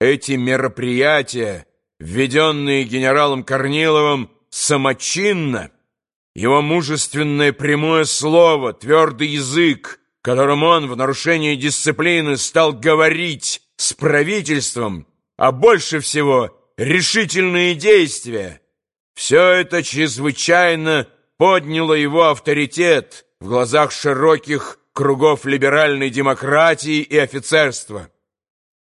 Эти мероприятия, введенные генералом Корниловым самочинно, его мужественное прямое слово, твердый язык, которым он в нарушении дисциплины стал говорить с правительством, а больше всего решительные действия, все это чрезвычайно подняло его авторитет в глазах широких кругов либеральной демократии и офицерства.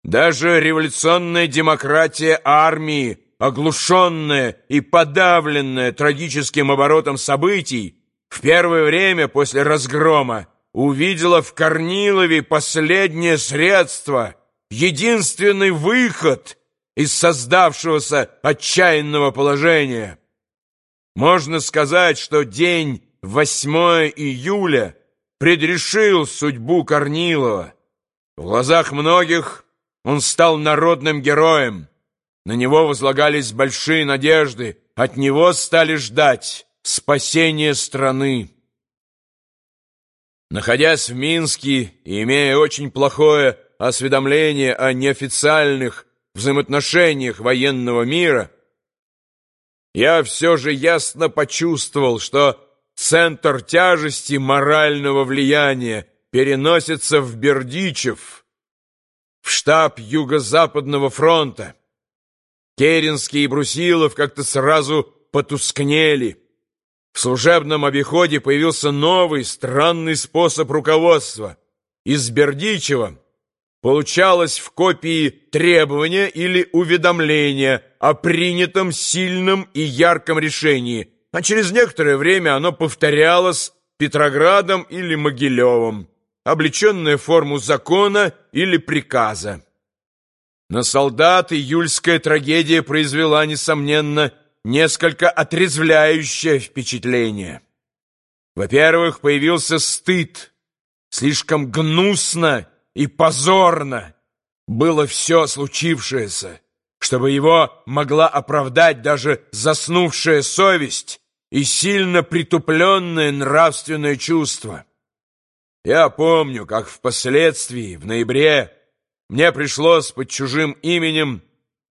Даже революционная демократия армии, оглушенная и подавленная трагическим оборотом событий, в первое время после разгрома увидела в Корнилове последнее средство, единственный выход из создавшегося отчаянного положения. Можно сказать, что день 8 июля предрешил судьбу Корнилова. В глазах многих он стал народным героем. На него возлагались большие надежды, от него стали ждать спасения страны. Находясь в Минске и имея очень плохое осведомление о неофициальных взаимоотношениях военного мира, я все же ясно почувствовал, что центр тяжести морального влияния переносится в Бердичев, в штаб Юго-Западного фронта. Керенский и Брусилов как-то сразу потускнели. В служебном обиходе появился новый странный способ руководства. Из Бердичева получалось в копии требования или уведомления о принятом сильном и ярком решении, а через некоторое время оно повторялось Петроградом или Могилевым, облеченное в форму закона или приказа. На солдат июльская трагедия произвела, несомненно, несколько отрезвляющее впечатление. Во-первых, появился стыд. Слишком гнусно и позорно было все случившееся, чтобы его могла оправдать даже заснувшая совесть и сильно притупленное нравственное чувство. Я помню, как впоследствии, в ноябре, мне пришлось под чужим именем,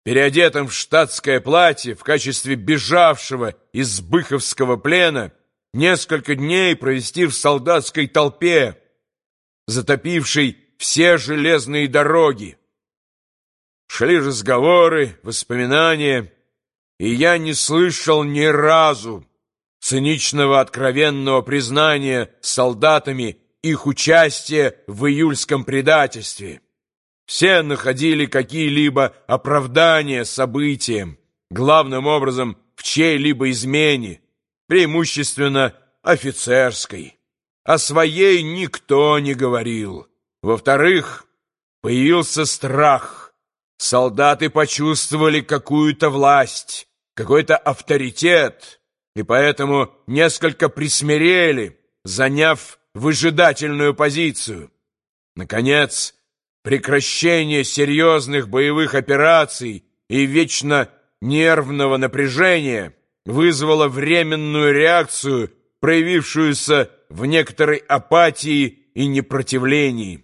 переодетым в штатское платье в качестве бежавшего из Быховского плена, несколько дней провести в солдатской толпе, затопившей все железные дороги. Шли разговоры, воспоминания, и я не слышал ни разу циничного откровенного признания солдатами их участия в июльском предательстве. Все находили какие-либо оправдания событиям, главным образом в чьей-либо измене, преимущественно офицерской. О своей никто не говорил. Во-вторых, появился страх. Солдаты почувствовали какую-то власть, какой-то авторитет, и поэтому несколько присмирели, заняв выжидательную позицию. Наконец, прекращение серьезных боевых операций и вечно нервного напряжения вызвало временную реакцию, проявившуюся в некоторой апатии и непротивлении.